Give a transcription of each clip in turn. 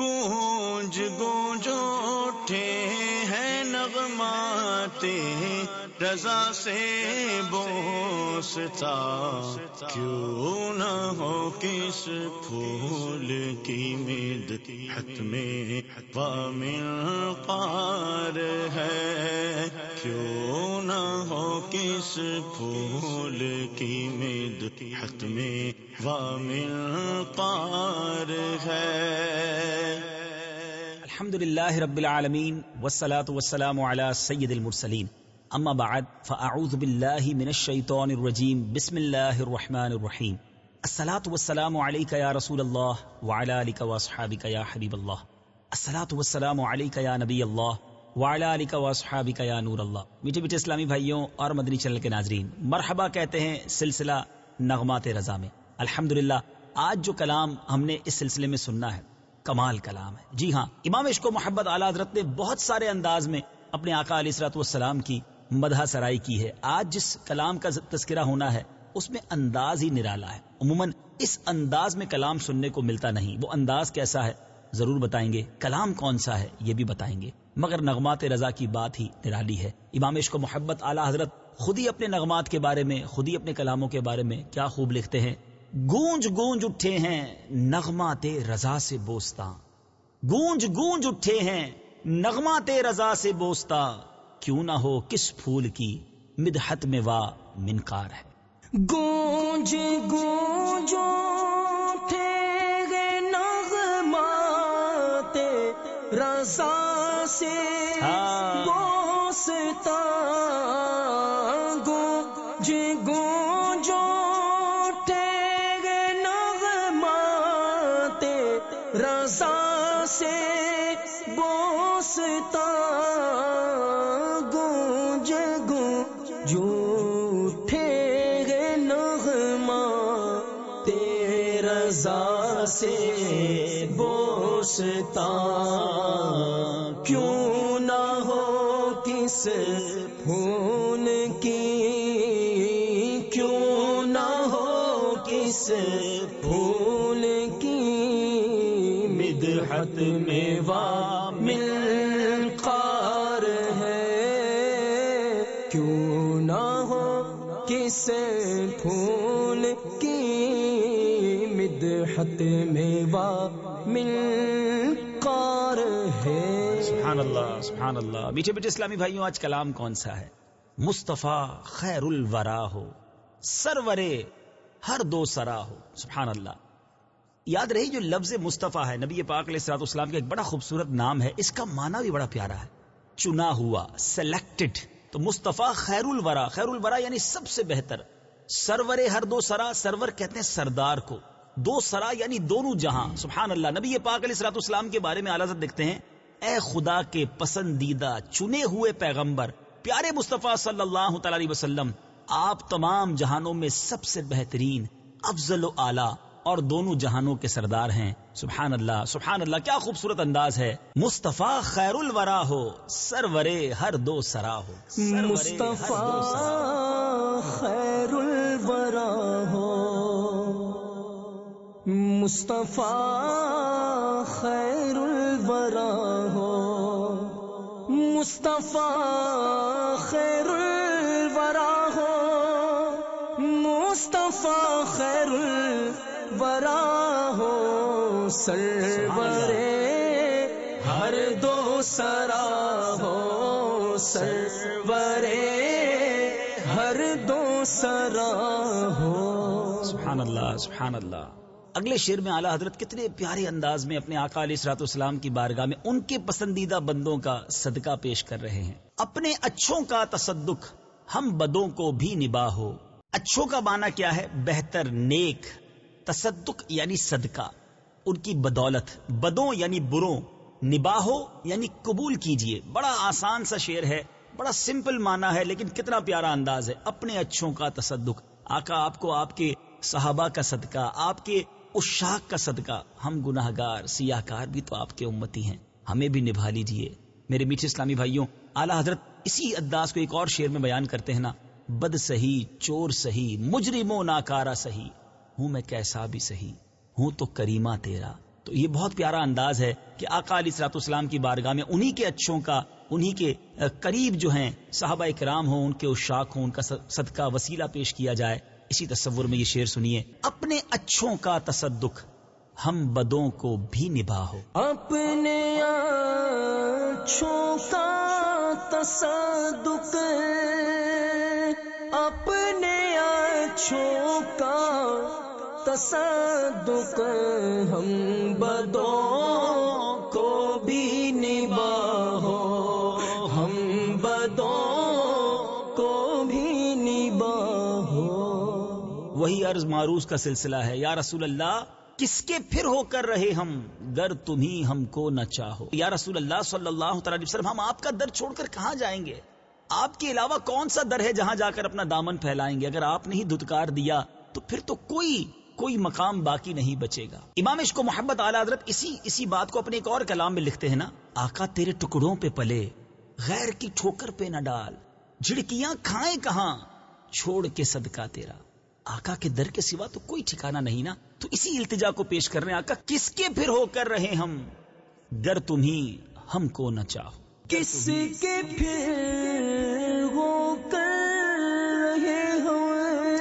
گونج گونج اٹھے ہیں نغماتے رضا سے بوستا، کیوں نہ ہو کس پھول کی مد حت میں وامل پار ہے؟ کیوں نہ ہو کس پھول کی مد حت میں وامل پار ہے؟ الحمد لله رب العالمين والصلاة والسلام على سيد المرسلين اما بعد، فاعوذ بالله من الشيطان الرجيم بسم الله الرحمن الرحيم الصلاة والسلام عليك يا رسول الله وعلى آلك واصحابك يا حبيب الله الصلاة والسلام عليك يا نبي الله وعلى آلك واصحابك يا نور الله میٹھے میٹھے اسلامی بھائیوں اور مدنی چینل کے ناظرین، مرحبا کہتے ہیں سلسلہ نغمات رضا میں. الحمدللہ، آج جو کلام ہم نے اس سلسلے میں سننا ہے کمال کلام ہے۔ جی ہاں امام عشق و محبت اعلی حضرت نے بہت سارے انداز میں اپنے آقا علیہ اسرات والسلام کی مدح سرائی کی ہے۔ آج جس کلام کا تذکرہ ہونا ہے، اس میں انداز ہی نرالا ہے۔ عموماً اس انداز میں کلام سننے کو ملتا نہیں۔ وہ انداز کیسا ہے، ضرور بتائیں گے۔ کلام کون سا ہے، یہ بھی بتائیں گے۔ مگر نغمات رضا کی بات ہی نرالی ہے۔ امام عشق و محبت اعلی حضرت خود ہی اپنے نغمات کے بارے میں، خود ہی اپنے کلاموں کے بارے میں کیا خوب لکھتے ہیں۔ گونج گونج اٹھے ہیں نغمات رضا سے بوستا گونج گونج اٹھے ہیں نغمات رضا سے بوستا کیوں نہ ہو کس پھول کی مدحت میں وا منکار ہے۔ گونج گونج اٹھے گے نغمات رضا سے ہاں۔ بوستا سے بوستا کیوں نہ ہو کس پھون کی؟ کیوں نہ ہو کس پھول کی؟ مدحت میں وا ہے۔ سبحان اللہ سبحان اللہ میٹھے میٹھے اسلامی بھائیوں، آج کلام کون سا ہے؟ مصطفیٰ خیر الورا ہو، سرورے ہر دو سرا ہو۔ سبحان اللہ یاد رہی جو لفظ مصطفیٰ ہے، نبی پاک علیہ السلاط اسلام کا ایک بڑا خوبصورت نام ہے، اس کا معنی بھی بڑا پیارا ہے۔ چنا ہوا سلیکٹڈ تو مصطفیٰ خیر الورا خیر الورا یعنی سب سے بہتر۔ سرور ہر دو سرا، سرور کہتے ہیں سردار کو۔ دو سرا یعنی دونوں جہاں، سبحان اللہ، نبی پاک علیہ السلاط اسلام کے بارے میں اعلیٰ دیکھتے ہیں، اے خدا کے پسندیدہ، چنے ہوئے پیغمبر، پیارے مصطفیٰ صلی اللہ تعالی علیہ وسلم، آپ تمام جہانوں میں سب سے بہترین، افضل و اعلی اور دونوں جہانوں کے سردار ہیں۔ سبحان اللہ سبحان اللہ، کیا خوبصورت انداز ہے۔ مصطفیٰ خیر الورا ہو سرورے ہر دو سرا ہو۔ مصطفیٰ خیر الورا ہو۔ مصطفیٰ خیر الورا ہو۔ مصطفیٰ خیر الورا ہو۔ مصطفیٰ خیر الورا ہو۔ سرورے ہر دو سرا ہو۔ سرورے ہر دو سرا ہو۔ سبحان اللہ سبحان اللہ۔ اگلے شعر میں اعلیٰ حضرت کتنے پیارے انداز میں اپنے آقا علیہ اسرات اسلام کی بارگاہ میں ان کے پسندیدہ بندوں کا صدقہ پیش کر رہے ہیں۔ اپنے اچھوں کا تصدق ہم بدوں کو بھی نباہ ہو۔ اچھوں کا معنی کیا ہے؟ بہتر نیک۔ تصدق یعنی صدقہ۔ ان کی بدولت، بدوں یعنی بروں نباہو یعنی قبول کیجیے۔ بڑا آسان سا شعر ہے، بڑا سمپل معنی ہے، لیکن کتنا پیارا انداز ہے۔ اپنے اچھوں کا تصدق۔ آقا، آپ کو آپ کے صحابہ کا صدقہ، آپ کے اشاق کا صدقہ، ہم گناہ گار سیاہ کار بھی تو آپ کے امتی ہیں۔ ہمیں بھی نبھا لیجیے۔ میرے میٹھے اسلامی بھائیوں، اعلی حضرت اسی انداز کو ایک اور شعر میں بیان کرتے ہیں نا، بد سہی چور سہی مجرم و ناکارا سہی ہوں میں کیسا بھی سہی ہوں تو کریمہ تیرا۔ تو یہ بہت پیارا انداز ہے کہ آقا علی سلاط اسلام کی بارگاہ میں انہی کے اچھوں کا، انہی کے قریب جو ہیں، صحابہ کرام ہوں، ان کے اشاق ہوں، ان کا صدقہ وسیلہ پیش کیا جائے۔ اسی تصور میں یہ شعر سنیے۔ اپنے اچھوں کا تصدق ہم بدوں کو بھی نبا ہو۔ اپنے اچھوں کا تصدق، اپنے اچھوں کا تصدق ہم بدوں وہی عرض معروض کا سلسلہ ہے۔ یا رسول اللہ، کس کے پھر ہو کر رہے ہم؟ گر تمہیں ہم کو نہ چاہو۔ یا رسول اللہ صلی اللہ تعالی وسلم، ہم آپ کا در چھوڑ کر کہاں جائیں گے؟ آپ کے علاوہ کون سا در ہے جہاں جا کر اپنا دامن پھیلائیں گے؟ اگر آپ نے ہی دھتکار دیا، تو پھر تو کوئی کوئی مقام باقی نہیں بچے گا۔ امام عشق و محبت اعلی حضرت اسی اسی بات کو اپنے ایک اور کلام میں لکھتے ہیں نا۔ آقا تیرے ٹکڑوں پہ پلے، غیر کی ٹھوکر پہ نہ ڈال۔ جھڑکیاں کھائیں کہاں؟ چھوڑ کے صدقہ تیرا۔ آقا کے در کے سوا تو کوئی ٹھکانہ نہیں نا؟ تو اسی التجا کو پیش کر رہے ہیں آقا کس کے پھر ہو کر رہے ہم؟ گر تمہیں ہم کو نہ چاہو۔ کس کے پھر ہو کر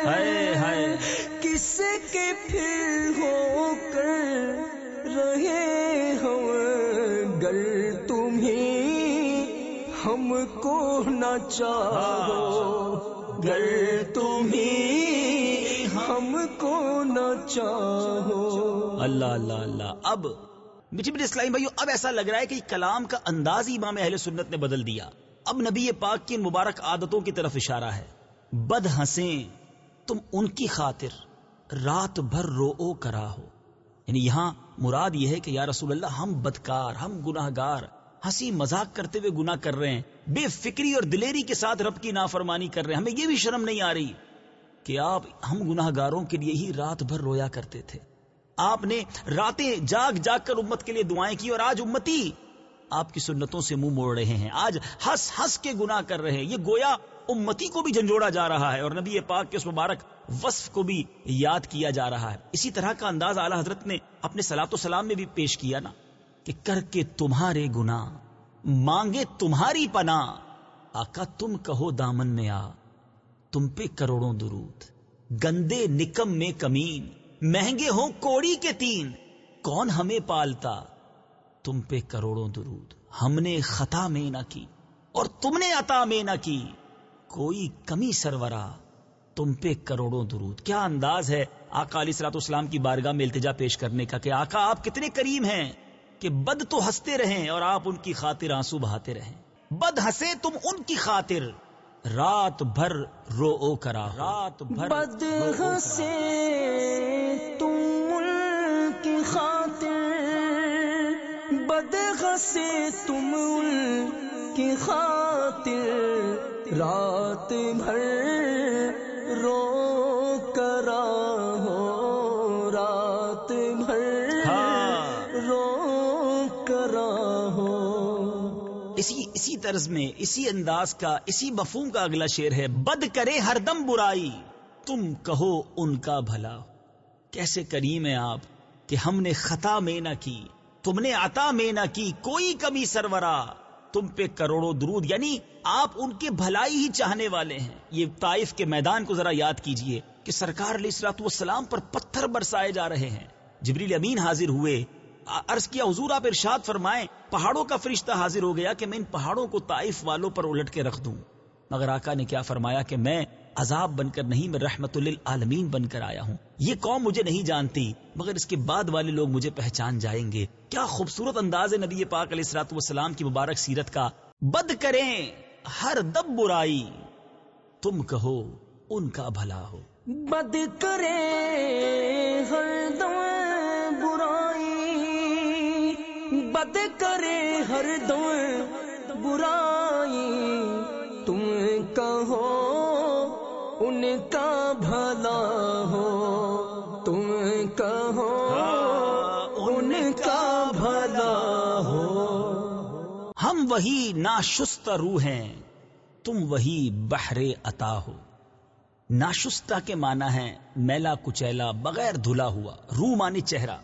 رہے ہائے کس کے پھر ہو کر رہے ہوں گر تمہیں ہم کو نہ چاہو۔ گر تمہیں، ہم کو نہ چاہو۔ اللہ اللہ اللہ۔ اب میٹھی میٹھی اسلامی بھائیو، اب ایسا لگ رہا ہے کہ کلام کا انداز ہی امام اہل سنت نے بدل دیا۔ اب نبی پاک کی ان مبارک عادتوں کی طرف اشارہ ہے۔ بد ہنسیں، تم ان کی خاطر رات بھر رو او کرا ہو یعنی یہاں مراد یہ ہے کہ یا رسول اللہ، ہم بدکار، ہم گناہ گار ہنسی مذاق کرتے ہوئے گناہ کر رہے ہیں، بے فکری اور دلیری کے ساتھ رب کی نافرمانی کر رہے ہیں۔ ہمیں یہ بھی شرم نہیں آ رہی کہ آپ ہم گناہ گاروں کے لیے ہی رات بھر رویا کرتے تھے۔ آپ نے راتیں جاگ جاگ کر امت کے لیے دعائیں کی اور آج امتی آپ کی سنتوں سے منہ موڑ رہے ہیں۔ آج ہنس ہنس کے گناہ کر رہے ہیں۔ یہ گویا امتی کو بھی جھنجھوڑا جا رہا ہے اور نبی پاک کے اس مبارک وصف کو بھی یاد کیا جا رہا ہے۔ اسی طرح کا انداز اعلی حضرت نے اپنے سلاط و سلام میں بھی پیش کیا نا۔ کہ کر کے تمہارے گنا مانگے تمہاری پنا آقا، تم کہو دامن میں آ، تم پہ کروڑوں درود۔ گندے نکم میں کمین، مہنگے ہوں کوڑی کے تین۔ کون ہمیں پالتا؟ تم پہ کروڑوں درود۔ ہم نے خطا میں نہ کی اور تم نے عطا میں نہ کی۔ کوئی کمی سرورا، تم پہ کروڑوں درود۔ کیا انداز ہے آقا علی سلاط اسلام کی بارگاہ میں التجا پیش کرنے کا کہ آقا، آپ کتنے کریم ہیں؟ کہ بد تو ہنستے رہیں اور آپ ان کی خاطر آنسو بہاتے رہیں۔ بد ہنسے تم ان کی خاطر۔ رات بھر رو او کرا رات بھر بد۔ ہنسے تم ان کی خاطر۔ بد ہنسے تم ان کی خاطر۔ رات بھر اسی اسی طرز میں، اسی انداز کا، اسی مفہوم کا اگلا شعر ہے، بد کرے ہر دم برائی۔ تم کہو ان کا بھلا۔ کیسے کریم ہے آپ کہ ہم نے خطا میں نہ کی، تم نے عطا میں نہ کی کوئی کمی سرورا۔ تم پہ کروڑوں درود یعنی آپ ان کے بھلائی ہی چاہنے والے ہیں۔ یہ طائف کے میدان کو ذرا یاد کیجیے کہ سرکار علیہ السلاط والسلام پر پتھر برسائے جا رہے ہیں۔ جبریل امین حاضر ہوئے عرض کیا، حضور آپ ارشاد فرمائیں، پہاڑوں کا فرشتہ حاضر ہو گیا کہ میں ان پہاڑوں کو طائف والوں پر الٹ کے رکھ دوں۔ مگر آقا نے کیا فرمایا کہ میں عذاب بن کر نہیں، میں رحمت للعالمین بن کر آیا ہوں۔ یہ قوم مجھے نہیں جانتی، مگر اس کے بعد والے لوگ مجھے پہچان جائیں گے۔ کیا خوبصورت انداز نبی پاک علیہ السلاط والسلام کی مبارک سیرت کا۔ بد کریں، ہر دب برائی۔ تم کہو، ان کا بھلا ہو۔ بد کرے ہر دم برائی۔ بد کرے ہر دم برائی تم کہو ان کا بھلا ہو تم کہو ان کا بھلا ہو ہم وہی ناشست روح ہیں، تم وہی بحر عطا ہو۔ ناشستہ کے معنی ہے میلا کچیلا بغیر دھلا ہوا، روح مانی چہرہ۔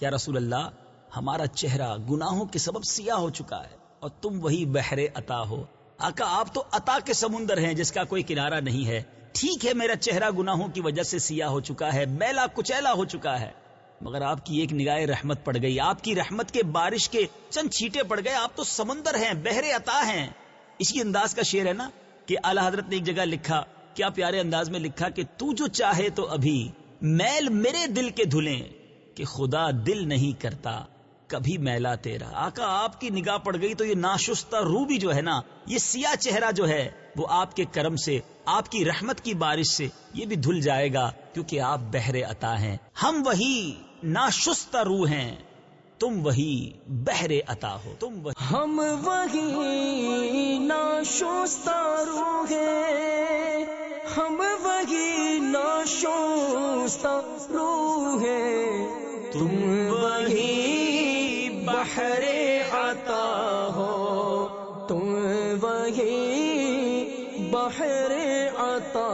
یا رسول اللہ ہمارا چہرہ گناہوں کے سبب سیاہ ہو چکا ہے اور تم وہی بحر عطا ہو۔ آقا، آپ تو عطا کے سمندر ہیں جس کا کوئی کنارہ نہیں ہے۔ ٹھیک ہے، میرا چہرہ گناہوں کی وجہ سے سیاہ ہو چکا ہے میلا کچیلا ہو چکا ہے۔ مگر آپ کی ایک نگاہ رحمت پڑ گئی۔ آپ کی رحمت کے بارش کے چند چھیٹے پڑ گئے۔ آپ تو سمندر ہیں بہرے عطا ہیں۔ اسی انداز کا شعر ہے نا کہ اعلی حضرت نے ایک جگہ لکھا، کیا پیارے انداز میں لکھا کہ تو جو چاہے تو ابھی میل میرے دل کے دھلیں کہ خدا دل نہیں کرتا۔ کبھی میلا تیرا۔ آقا، آپ کی نگاہ پڑ گئی تو یہ ناشستہ رو بھی جو ہے نا، یہ سیاہ چہرہ جو ہے، وہ آپ کے کرم سے، آپ کی رحمت کی بارش سے یہ بھی دھل جائے گا کیونکہ آپ بہرے عطا ہیں۔ ہم وہی ناشستہ روح ہیں، تم وہی بہرے عطا ہو۔ تم وہی ہم وہی ناشوستہ روح ہیں، ہم وہی ناشوستہ روح ہیں۔ تم وہی بحر عطا ہو تم وہی بحر عطا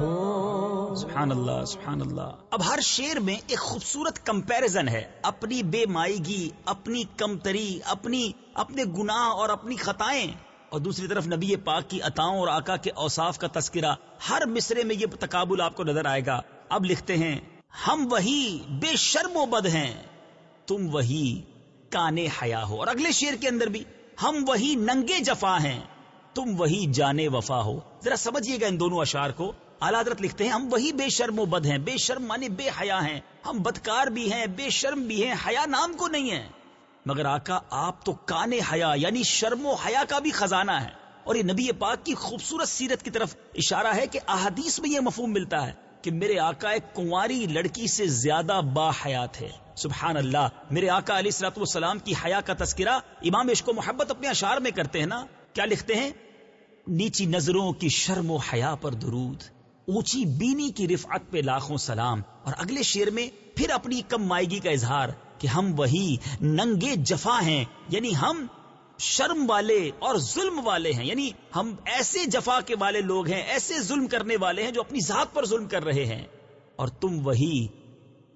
ہو۔ سبحان اللہ سبحان اللہ اب ہر شیر میں ایک خوبصورت کمپیرزن ہے۔ اپنی بے مائیگی اپنی کمتری اپنی اپنے گناہ اور اپنی خطائیں۔ اور دوسری طرف نبی پاک کی عطاؤں اور آقا کے اوصاف کا تذکرہ ہر مصرے میں یہ تقابل آپ کو نظر آئے گا۔ اب لکھتے ہیں ہم وہی بے شرم و بد ہیں تم وہی کانے حیا ہو اور اگلے شیر کے اندر بھی، ہم وہی ننگے جفا ہیں، تم وہی جانے وفا ہو۔ ذرا سمجھیے گا ان دونوں اشار کو۔ اعلیٰ حضرت لکھتے ہیں، ہم وہی بے شرم و بد ہیں، بے شرم مانے بے حیا ہیں۔ ہم بدکار بھی ہیں، بے شرم بھی ہیں، حیا نام کو نہیں ہے مگر آقا، آپ تو کانے حیا یعنی شرم و حیا کا بھی خزانہ ہے اور یہ نبی پاک کی خوبصورت سیرت کی طرف اشارہ ہے کہ احادیث میں یہ مفہوم ملتا ہے کہ میرے آقا، ایک کنواری لڑکی سے زیادہ با حیات ہے۔ سبحان اللہ میرے آقا علیہ السلط والسلام کی حیا کا تذکرہ امام عشق و محبت اپنے اشعار میں کرتے ہیں نا؟ کیا لکھتے ہیں؟ نیچی نظروں کی شرم و حیا پر درود، اونچی بینی کی رفعت پہ لاکھوں سلام، اور اگلے شیر میں پھر اپنی کم مائگی کا اظہار کہ ہم وہی ننگے جفا ہیں یعنی ہم شرم والے اور ظلم والے ہیں یعنی ہم ایسے جفا کے والے لوگ ہیں، ایسے ظلم کرنے والے ہیں جو اپنی ذات پر ظلم کر رہے ہیں۔ اور تم وہی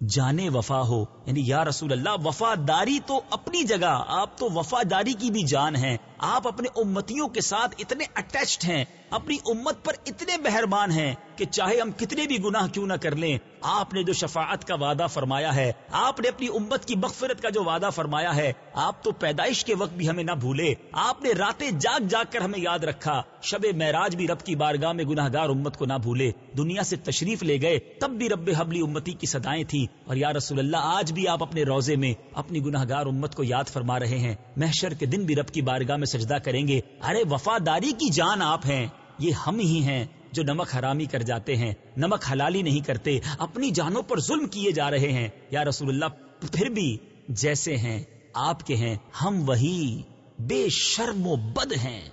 جانے وفا ہو۔ یعنی یا رسول اللہ، وفاداری تو اپنی جگہ، آپ تو وفاداری کی بھی جان ہیں۔ آپ اپنے امتیوں کے ساتھ اتنے اٹیچڈ ہیں، اپنی امت پر اتنے مہربان ہیں کہ چاہے ہم کتنے بھی گناہ کیوں نہ کر لیں، آپ نے جو شفاعت کا وعدہ فرمایا ہے، آپ نے اپنی امت کی مغفرت کا جو وعدہ فرمایا ہے، آپ تو پیدائش کے وقت بھی ہمیں نہ بھولے، آپ نے راتیں جاگ جاگ کر ہمیں یاد رکھا، شب معراج بھی رب کی بارگاہ میں گناہ گار امت کو نہ بھولے، دنیا سے تشریف لے گئے، تب بھی رب حبلی امتی کی سدائیں تھیں۔ اور یا رسول اللہ، آج بھی آپ اپنے روزے میں اپنی گناہ گار امت کو یاد فرما رہے ہیں۔ محشر کے دن بھی رب کی بارگاہ میں سجدہ کریں گے۔ ارے، وفاداری کی جان آپ ہیں۔ یہ ہم ہی ہیں جو نمک حرامی کر جاتے ہیں۔ نمک حلالی نہیں کرتے۔ اپنی جانوں پر ظلم کیے جا رہے ہیں۔ یا رسول اللہ، پھر بھی جیسے ہیں، آپ کے ہیں۔ ہم وہی بے شرم و بد ہیں۔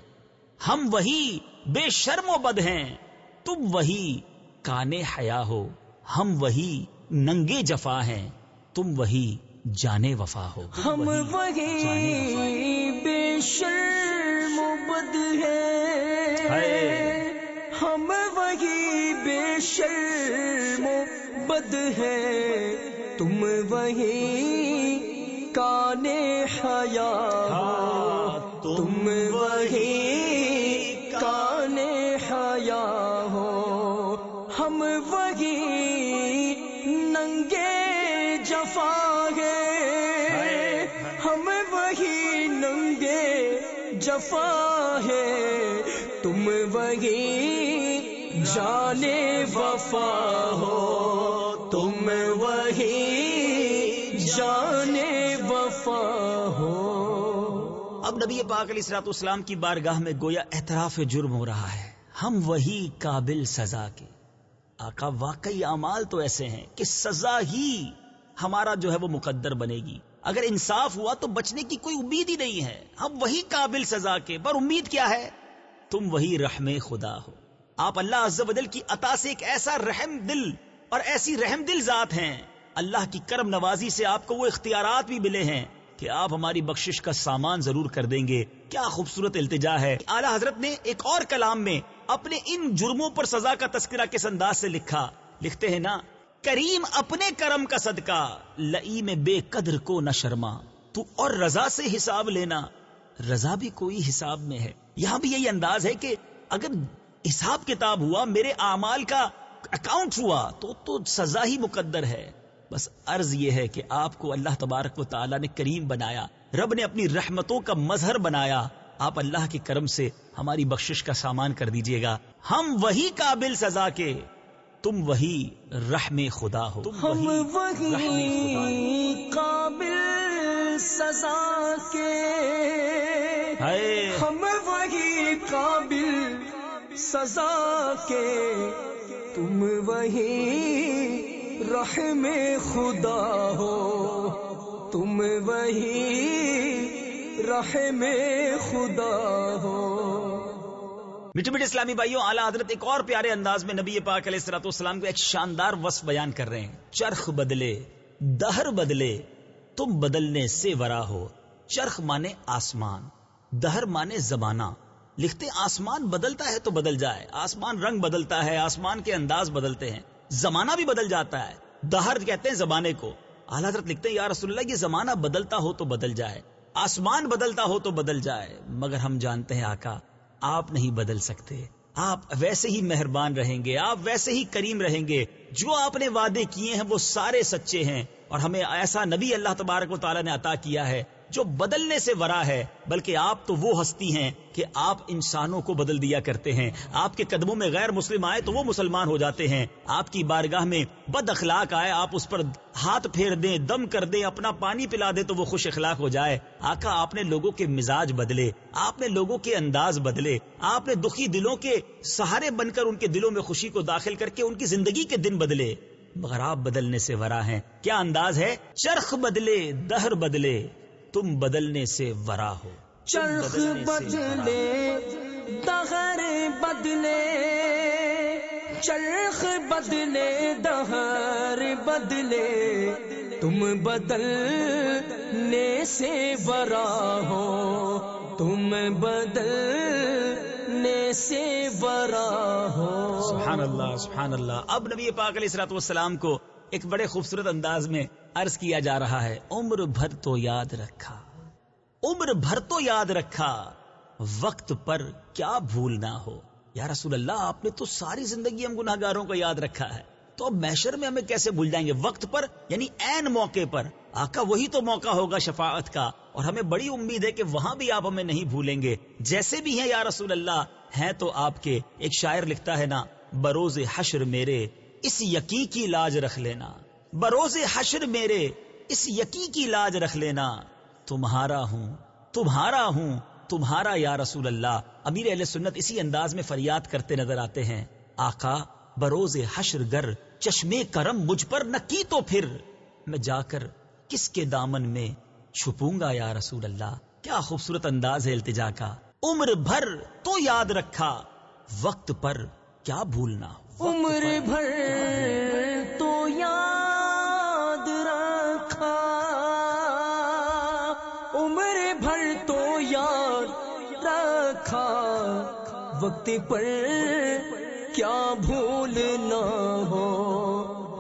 ہم وہی بے شرم و بد ہیں۔ تم وہی کانے حیا ہو۔ ہم وہی ننگے جفا ہیں۔ تم وہی جانے وفا ہو۔ ہم وہی بے شرم بد ہیں ہم وہی بے شرم بد ہیں تم وہی کانے حیا۔ ہو تم وہی تم وہی جانے وفا ہو، تم وہی جانے وفا ہو۔ اب نبی پاک علیہ السلاط اسلام کی بارگاہ میں گویا اعتراف جرم ہو رہا ہے۔ ہم وہی قابل سزا کے۔ آقا، واقعی اعمال تو ایسے ہیں کہ سزا ہی ہمارا جو ہے وہ مقدر بنے گی۔ اگر انصاف ہوا تو بچنے کی کوئی امید ہی نہیں ہے۔ ہم وہی قابل سزا کے۔ پر امید کیا ہے؟ تم وہی رحم خدا ہو۔ آپ اللہ عز و جل کی عطا سے ایک ایسا رحم دل اور ایسی رحم دل ذات ہیں۔ اللہ کی کرم نوازی سے آپ کو وہ اختیارات بھی ملے ہیں کہ آپ ہماری بخشش کا سامان ضرور کر دیں گے۔ کیا خوبصورت التجا ہے۔ اعلی حضرت نے ایک اور کلام میں اپنے ان جرموں پر سزا کا تذکرہ کس انداز سے لکھا۔ لکھتے ہیں نا، کریم اپنے کرم کا صدقہ لئی میں بے قدر کو نہ شرما۔ تو اور رضا سے حساب لینا۔ رضا بھی کوئی حساب میں ہے۔ یہاں بھی یہی انداز ہے کہ اگر حساب کتاب ہوا میرے اعمال کا اکاؤنٹ ہوا تو تو سزا ہی مقدر ہے۔ بس عرض یہ ہے کہ آپ کو اللہ تبارک و تعالیٰ نے کریم بنایا رب نے اپنی رحمتوں کا مظہر بنایا۔ آپ اللہ کے کرم سے ہماری بخشش کا سامان کر دیجیے گا۔ ہم وہی قابل سزا کے تم وہی رحم خدا ہو۔ ہم وہی قابل سزا کے ہم وہی قابل سزا کے۔ تم وہی رحم خدا ہو۔ تم وہی رحم خدا ہو۔ میٹھے میٹھے اسلامی بھائیوں اعلیٰ حضرت ایک اور پیارے انداز میں نبی پاک علیہ السلط والسلام کو ایک شاندار وصف بیان کر رہے ہیں۔ چرخ بدلے دہر بدلے تم بدلنے سے ورا ہو۔ چرخ مانے آسمان، دہر مانے زمانہ۔ لکھتے آسمان بدلتا ہے تو بدل جائے۔ آسمان رنگ بدلتا ہے، آسمان کے انداز بدلتے ہیں۔ زمانہ بھی بدل جاتا ہے۔ دہر کہتے ہیں زمانے کو۔ اعلیٰ حضرت لکھتے ہیں، یا رسول اللہ، یہ زمانہ بدلتا ہو تو بدل جائے۔ آسمان بدلتا ہو تو بدل جائے۔ مگر ہم جانتے ہیں آقا، آپ نہیں بدل سکتے۔ آپ ویسے ہی مہربان رہیں گے، آپ ویسے ہی کریم رہیں گے۔ جو آپ نے وعدے کیے ہیں وہ سارے سچے ہیں۔ اور ہمیں ایسا نبی اللہ تبارک و تعالیٰ نے عطا کیا ہے جو بدلنے سے ورا ہے، بلکہ آپ تو وہ ہستی ہیں کہ آپ انسانوں کو بدل دیا کرتے ہیں۔ آپ کے قدموں میں غیر مسلم آئے تو وہ مسلمان ہو جاتے ہیں۔ آپ کی بارگاہ میں بد اخلاق آئے، آپ اس پر ہاتھ پھیر دیں، دم کر دیں، اپنا پانی پلا دیں تو وہ خوش اخلاق ہو جائے۔ آقا، آپ نے لوگوں کے مزاج بدلے، آپ نے لوگوں کے انداز بدلے۔ آپ نے دکھی دلوں کے سہارے بن کر ان کے دلوں میں خوشی کو داخل کر کے ان کی زندگی کے دن بدلے۔ مگر آپ بدلنے سے ورا ہیں۔ کیا انداز ہے؟ چرخ بدلے، دہر بدلے، تم بدلنے سے ورا ہو۔ چرخ بدلے، دہر بدلے، چرخ بدلے، دہر بدلے، تم بدلنے سے ورا ہو۔ تم بدلنے سے ورا ہو۔ سبحان اللہ سبحان اللہ اب نبی پاک علیہ السلط والسلام کو ایک بڑے خوبصورت انداز میں عرض کیا جا رہا ہے، عمر بھر تو یاد رکھا۔ عمر بھر تو یاد رکھا۔ وقت پر کیا بھولنا ہو۔ یا رسول اللہ، آپ نے تو ساری زندگی ہم گناہ گاروں کو یاد رکھا ہے۔ تو اب میشر میں ہمیں کیسے بھول جائیں گے؟ وقت پر یعنی این موقع پر۔ آقا، وہی تو موقع ہوگا شفاعت کا۔ اور ہمیں بڑی امید ہے کہ وہاں بھی آپ ہمیں نہیں بھولیں گے۔ جیسے بھی ہیں یا رسول اللہ، ہیں تو آپ کے ایک شاعر لکھتا ہے نا، بروز حشر میرے، اس یقین کی لاج رکھ لینا۔ بروز حشر میرے، اس یقین کی لاج رکھ لینا۔ تمہارا ہوں تمہارا ہوں، تمہارا یا رسول اللہ۔ امیر علیہ سنت اسی انداز میں فریاد کرتے نظر آتے ہیں۔ آقا، بروز حشر گر، چشمے کرم مجھ پر نہ کی تو پھر۔ میں جا کر کس کے دامن میں چھپوں گا یا رسول اللہ؟ کیا خوبصورت انداز ہے التجا کا۔ عمر بھر تو یاد رکھا۔ وقت پر کیا بھولنا۔ عمر بھر تو یاد رکھا۔ عمر بھر تو یاد رکھا۔ وقت پر کیا بھولنا ہو۔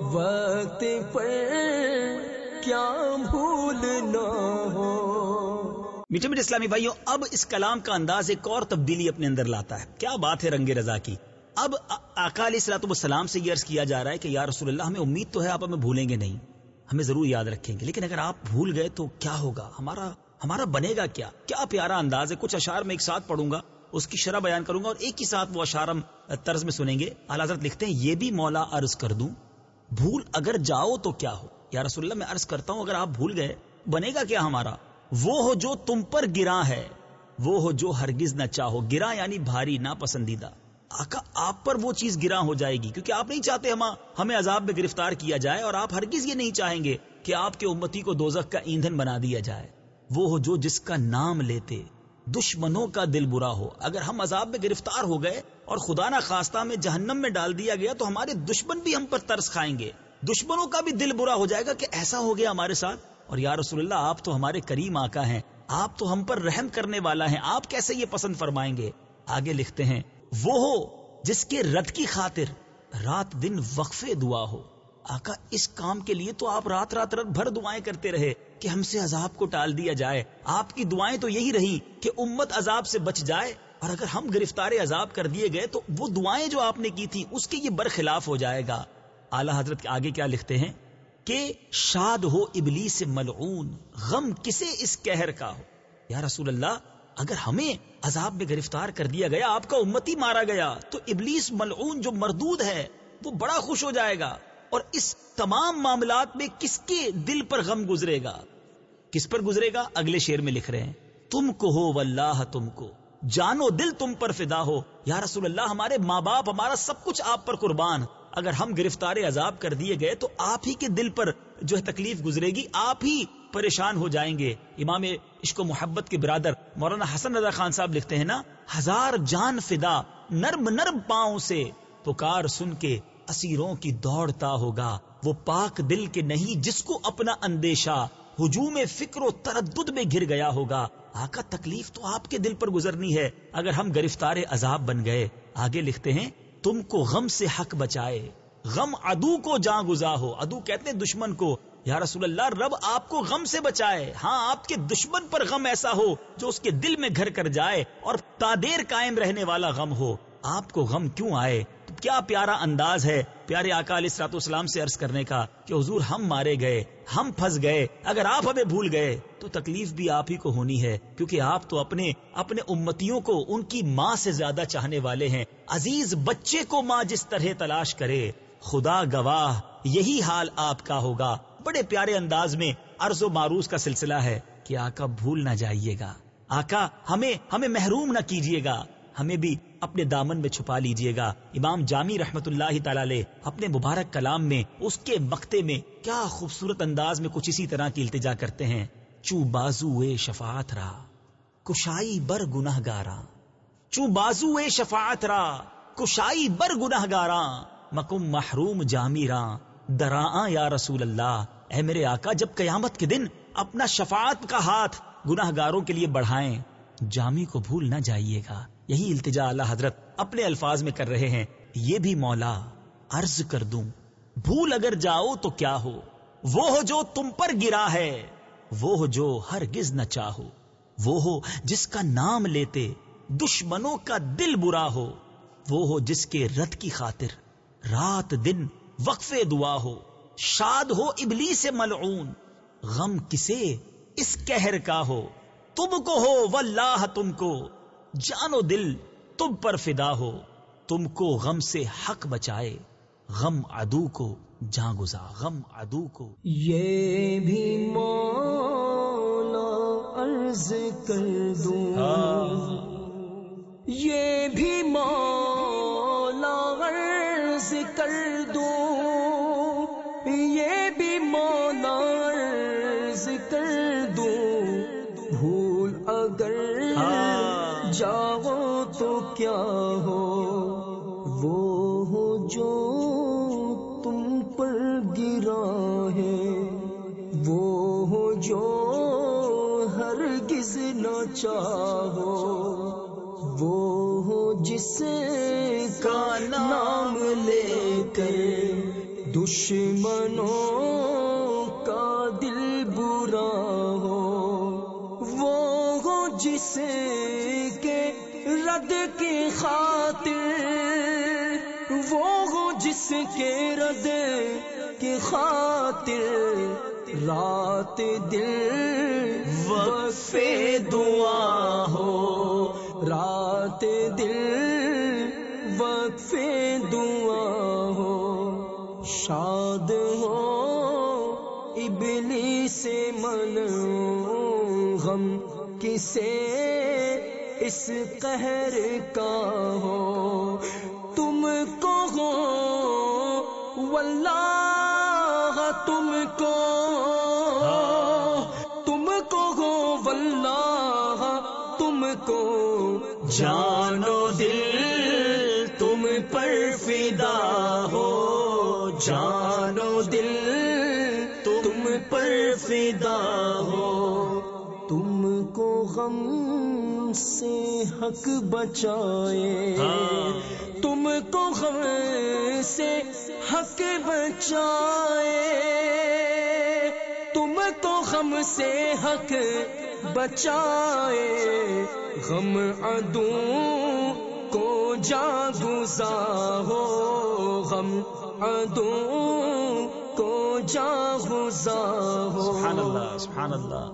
وقت پر میٹھے میٹھے اسلامی بھائیوں، اب اس کلام کا انداز ایک اور تبدیلی اپنے اندر لاتا ہے۔ کیا بات ہے رنگ رضا کی؟ اب اکالی سلاۃ والسلام سے یہ عرض کیا جا رہا ہے کہ یا رسول اللہ، ہمیں امید تو ہے آپ ہمیں بھولیں گے نہیں۔ ہمیں ضرور یاد رکھیں گے۔ لیکن اگر آپ بھول گئے تو کیا ہوگا؟ ہمارا ہمارا بنے گا کیا؟ کیا پیارا انداز ہے؟ کچھ اشار میں ایک ساتھ پڑھوں گا، اس کی شرح بیان کروں گا اور ایک ہی ساتھ وہ اشارم طرز میں سنیں گے۔ اعلی حضرت لکھتے ہیں، یہ بھی مولا عرض کر دوں، بھول اگر جاؤ تو کیا ہو؟ یا رسول اللہ، میں عرض کرتا ہوں، اگر آپ بھول گئے، بنے گا کیا ہمارا؟ وہ ہو جو تم پر گرا ہے، وہ ہو جو ہرگز نہ چاہو۔ گرا یعنی بھاری، ناپسندیدہ۔ آقا، آپ پر وہ چیز گرا ہو جائے گی، کیونکہ آپ نہیں چاہتے ہم ہمیں عذاب میں گرفتار کیا جائے اور آپ ہرگز یہ نہیں چاہیں گے کہ آپ کے امتی کو دوزخ کا ایندھن بنا دیا جائے۔ وہ ہو جو جس کا نام لیتے، دشمنوں کا دل برا ہو۔ اگر ہم عذاب میں گرفتار ہو گئے اور خدا نہ خواستہ میں جہنم میں ڈال دیا گیا تو ہمارے دشمن بھی ہم پر ترس کھائیں گے۔ دشمنوں کا بھی دل برا ہو جائے گا کہ ایسا ہو گیا ہمارے ساتھ۔ اور یا رسول اللہ، آپ تو ہمارے کریم آقا ہیں، آپ تو ہم پر رحم کرنے والا ہیں، آپ کیسے یہ پسند فرمائیں گے؟ آگے لکھتے ہیں، وہ ہو جس کے رد کی خاطر رات دن وقفے دعا ہو۔ آقا، اس کام کے لیے تو آپ رات رات رات بھر دعائیں کرتے رہے کہ ہم سے عذاب کو ٹال دیا جائے۔ آپ کی دعائیں تو یہی رہی کہ امت عذاب سے بچ جائے۔ اور اگر ہم گرفتار عذاب کر دیے گئے تو وہ دعائیں جو آپ نے کی تھی اس کے یہ برخلاف ہو جائے گا۔ اعلی حضرت آگے کیا لکھتے ہیں؟ کہ شاد ہو ابلی سے ملعون، غم کسے اس کہر کا ہو؟ یا رسول اللہ، اگر ہمیں عذاب میں گرفتار کر دیا گیا، آپ کا امتی مارا گیا، تو ابلیس ملعون جو مردود ہے، وہ بڑا خوش ہو جائے گا۔ اور اس تمام معاملات میں کس کے دل پر غم گزرے گا؟ کس پر گزرے گا؟ اگلے شیر میں لکھ رہے ہیں۔ تم کو ہو، واللہ تم کو۔ جانو دل تم پر فدا ہو۔ یا رسول اللہ، ہمارے ماں باپ، ہمارا سب کچھ آپ پر قربان۔ اگر ہم گرفتار عذاب کر دیے گئے تو آپ ہی کے دل پر جو ہے تکلیف گزرے گی، آپ ہی پریشان ہو جائیں گے۔ امام عشق و محبت کے برادر مولانا حسن رضا خان صاحب لکھتے ہیں نا، ہزار جان فدا نرم نرم پاؤں سے پکار سن کے اسیروں کی دوڑتا ہوگا۔ وہ پاک دل کے نہیں جس کو اپنا اندیشہ ہجوم فکر و تردد میں گر گیا ہوگا۔ آقا، تکلیف تو آپ کے دل پر گزرنی ہے۔ اگر ہم گرفتار عذاب بن گئے۔ آگے لکھتے ہیں تم کو غم سے حق بچائے۔ غم ادو کو جاں گزا ہو۔ ادو کہتے ہیں دشمن کو، یا رسول اللہ، رب آپ کو غم سے بچائے۔ ہاں آپ کے دشمن پر غم ایسا ہو جو اس کے دل میں گھر کر جائے اور تادیر قائم رہنے والا غم ہو۔ آپ کو غم کیوں آئے؟ کیا پیارا انداز ہے پیارے آقا علیہ سرات اسلام سے عرض کرنے کا کہ حضور ہم مارے گئے، ہم پھنس گئے، اگر آپ ہمیں بھول گئے تو تکلیف بھی آپ ہی کو ہونی ہے، کیونکہ آپ تو اپنے اپنے امتیوں کو ان کی ماں سے زیادہ چاہنے والے ہیں۔ عزیز بچے کو ماں جس طرح تلاش کرے، خدا گواہ، یہی حال آپ کا ہوگا۔ بڑے پیارے انداز میں عرض و معروض کا سلسلہ ہے کہ آقا بھول نہ جائیے گا۔ آقا، ہمیں ہمیں محروم نہ کیجیے گا۔ ہمیں بھی اپنے دامن میں چھپا لیجیے گا۔ امام جامی رحمت اللہ تعالی اپنے مبارک کلام میں اس کے مقتے میں کیا خوبصورت انداز میں کچھ اسی طرح کی التجا کرتے ہیں۔ چو بازو اے شفاعت را، کشائی بر گناہ گارا چو بازو اے شفاعت را، کشائی بر گناہ گارا مکم محروم جامی را درا یا رسول اللہ۔ اے میرے آقا، جب قیامت کے دن اپنا شفاعت کا ہاتھ گناہ گاروں کے لیے بڑھائیں، جامی کو بھول نہ جائیے گا۔ یہی التجا اللہ حضرت اپنے الفاظ میں کر رہے ہیں، یہ بھی مولا، عرض کر دوں۔ بھول اگر جاؤ تو کیا ہو؟ وہ ہو جو تم پر گرا ہے، وہ ہو جو ہر گز نہ چاہو۔ وہ ہو جس کا نام لیتے، دشمنوں کا دل برا ہو۔ وہ ہو جس کے رت کی خاطر، رات دن وقف دعا ہو۔ شاد ہو ابلی سے ملعون۔ غم کسے اس کہر کا ہو؟ تم کو ہو، واللہ تم کو۔ جانو دل تم پر فدا ہو تم کو غم سے حق بچائے غم ادو کو جاں گزا غم ادو کو۔ یہ بھی مولا عرض کر دوں۔ ہاں۔ یہ بھی مولا عرض کر دوں۔ ہرگز نہ چاہو، وہ ہو جس کا نام لے کر دشمنوں کا دل برا ہو، وہ ہو جس کے رد کی خاطر، وہ ہو جس کے رد کی خاطر، رات دل وقف دعا ہو۔ رات دل وقف دعا ہو۔ شاد ہو ابلی سے من۔ غم کسے اس قہر کا ہو۔ تم کو ہو، واللہ تم کو جانو دل، تم پر فدا ہو۔ جانو دل، تم پر فدا ہو۔ تم کو غم سے حق بچائے۔ تم کو غم سے حق بچائے۔ تم کو غم سے حق بچائے غم عدو کو جا گزا ہو، غم عدو کو جا ہو۔ سبحان اللہ سبحان اللہ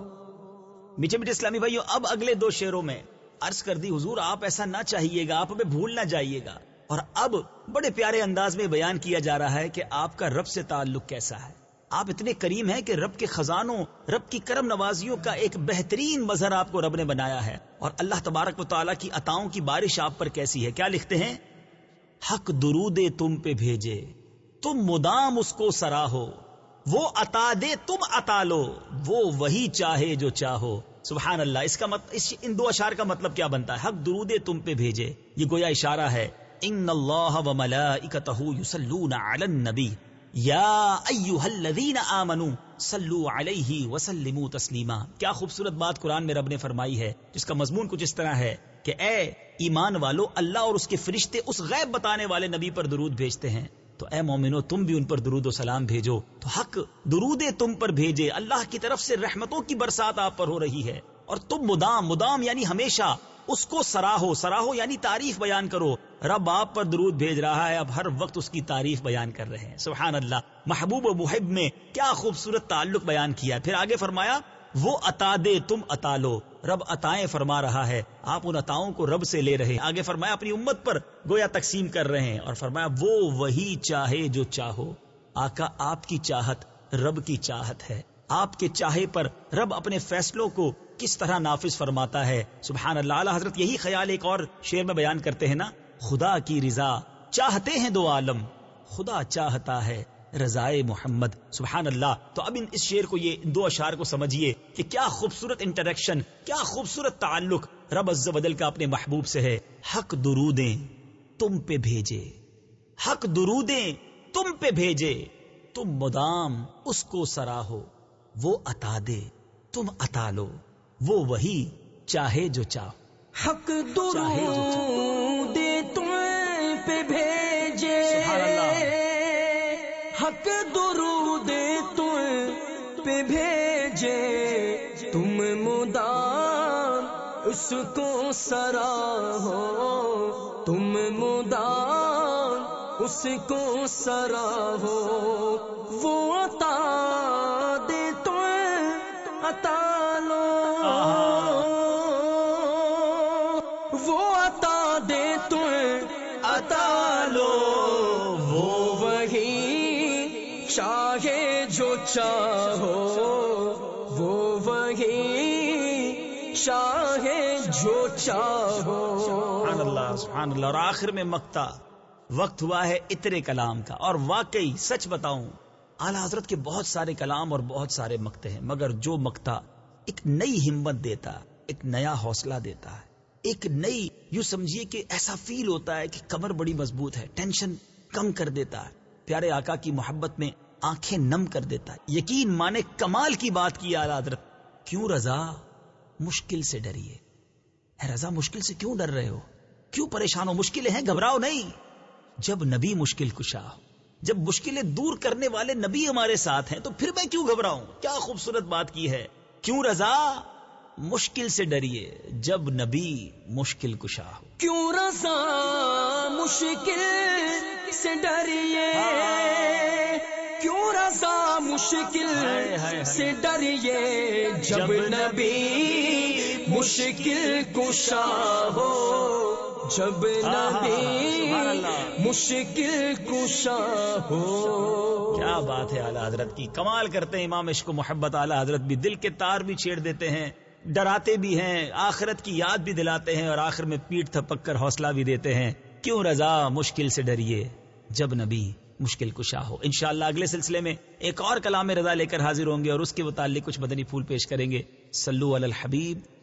میٹھے میٹھے اسلامی بھائیو، اب اگلے دو شعروں میں عرض کر دی، حضور آپ ایسا نہ چاہیے گا، آپ ہمیں بھول نہ جائیے گا۔ اور اب بڑے پیارے انداز میں بیان کیا جا رہا ہے کہ آپ کا رب سے تعلق کیسا ہے۔ آپ اتنے کریم ہیں کہ رب کے خزانوں، رب کی کرم نوازیوں کا ایک بہترین مظہر آپ کو رب نے بنایا ہے۔ اور اللہ تبارک و تعالیٰ کی عطاؤں کی بارش آپ پر کیسی ہے؟ کیا لکھتے ہیں؟ حق درودے تم پہ بھیجے، تم مدام اس کو سراہو، وہ عطا دے تم عطا لو، وہ وہی چاہے جو چاہو۔ سبحان اللہ، اس کا مت... اس ان دو اشار کا مطلب کیا بنتا ہے؟ حق درودے تم پہ بھیجے۔ یہ گویا اشارہ ہے، ان اللہ و ملائکتہ یصلون علی النبی یا الذین آمنوا صلو علیہ وسلموا تسلیما۔ کیا خوبصورت بات قرآن میں رب نے فرمائی ہے، جس کا مضمون کچھ اس طرح ہے کہ اے ایمان والو، اللہ اور اس کے فرشتے اس غیب بتانے والے نبی پر درود بھیجتے ہیں۔ تو اے مومنو، تم بھی ان پر درود و سلام بھیجو۔ تو حق درود تم پر بھیجے۔ اللہ کی طرف سے رحمتوں کی برسات آپ پر ہو رہی ہے۔ اور تم مدام مدام یعنی ہمیشہ، اس کو سراہو سراہو یعنی تعریف بیان کرو۔ رب آپ پر درود بھیج رہا ہے، اب ہر وقت اس کی تعریف بیان کر رہے ہیں۔ سبحان اللہ، محبوب و محب میں کیا خوبصورت تعلق بیان کیا۔ پھر آگے فرمایا، وہ عطا دے، تم عطا لو۔ رب عطائیں فرما رہا ہے۔ آپ ان عطاؤں کو رب سے لے رہے ہیں۔ آگے فرمایا، اپنی امت پر گویا تقسیم کر رہے ہیں۔ اور فرمایا، وہ وہی چاہے جو چاہو۔ آقا آپ کی چاہت، رب کی چاہت ہے۔ آپ کے چاہے پر رب اپنے فیصلوں کو کس طرح نافذ فرماتا ہے۔ سبحان اللہ، اعلی حضرت یہی خیال ایک اور شعر میں بیان کرتے ہیں نا۔ خدا کی رضا چاہتے ہیں دو عالم، خدا چاہتا ہے رضائے محمد۔ سبحان اللہ، تو اب ان اس شعر کو یہ دو اشار کو سمجھیے کہ کیا خوبصورت انٹریکشن، کیا خوبصورت تعلق رب عز و جل کا اپنے محبوب سے ہے۔ حق درودیں تم پہ بھیجے۔ حق درودیں تم پہ بھیجے۔ تم مدام اس کو سراہو۔ وہ عطا دے تم عطا لو وہ وہی چاہے جو چاہو۔ حق چاہے جو درود تم پہ بھیجے۔ حق درود تم پہ بھیجے۔ تم مدام اس کو سراہو تم مدام اس کو سراہو وہ عطا وہ عطا دے تم، عطا لو۔ وہ وہی چاہے جو چاہو۔ وہ وہی چاہے جو چاہو۔ سبحان اللہ سبحان اللہ۔ اور آخر میں مکتا وقت ہوا ہے اترے کلام کا۔ اور واقعی سچ بتاؤں، اعلی حضرت کے بہت سارے کلام اور بہت سارے مکتے ہیں، مگر جو مکتا ایک نئی ہمت دیتا ایک نیا حوصلہ دیتا ہے۔ ایک نئی یوں سمجھیے کہ ایسا فیل ہوتا ہے کہ کمر بڑی مضبوط ہے ٹینشن کم کر دیتا ہے۔ پیارے آقا کی محبت میں آنکھیں نم کر دیتا ہے۔ یقین مانے کمال کی بات کی اعلی حضرت۔ کیوں رضا مشکل سے ڈریے؟ رضا، مشکل سے کیوں ڈر رہے ہو؟ کیوں پریشان ہو؟ مشکلیں ہیں، گھبراؤ نہیں۔ جب نبی مشکل کشا ہو، جب مشکلیں دور کرنے والے نبی ہمارے ساتھ ہیں، تو پھر میں کیوں گھبراؤں؟ کیا خوبصورت بات کی ہے۔ کیوں رضا مشکل سے ڈریے جب نبی مشکل کشا ہو کیوں رضا مشکل سے ڈریے کیوں رضا مشکل۔ سے ڈریے جب نبی مشکل کشا ہو جب سبحان نبی اللہ۔ مشکل کشا ہو۔ کیا بات ہے اعلی حضرت کی۔ کمال کرتے ہیں امام عشق و محبت اعلی حضرت بھی۔ دل کے تار بھی چھیڑ دیتے ہیں ڈراتے بھی ہیں آخرت کی یاد بھی دلاتے ہیں اور آخر میں پیٹ تھپک کر حوصلہ بھی دیتے ہیں۔ کیوں رضا مشکل سے ڈریے؟ جب نبی مشکل کشا ہو۔ انشاءاللہ اگلے سلسلے میں ایک اور کلام رضا لے کر حاضر ہوں گے اور اس کے متعلق کچھ مدنی پھول پیش کریں گے۔ سلو الحبیب۔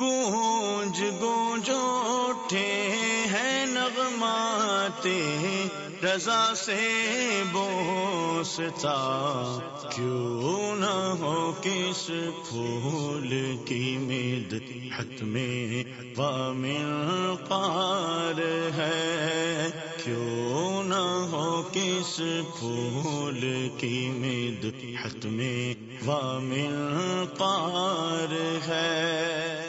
گونج گونج اٹھے ہیں نغماتے رضا سے بوستا۔ کیوں نہ ہو کس پھول کی مید حت میں وامل پار ہے۔ کیوں نہ ہو کس پھول کی مید حت میں وامل پار ہے۔